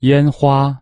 烟花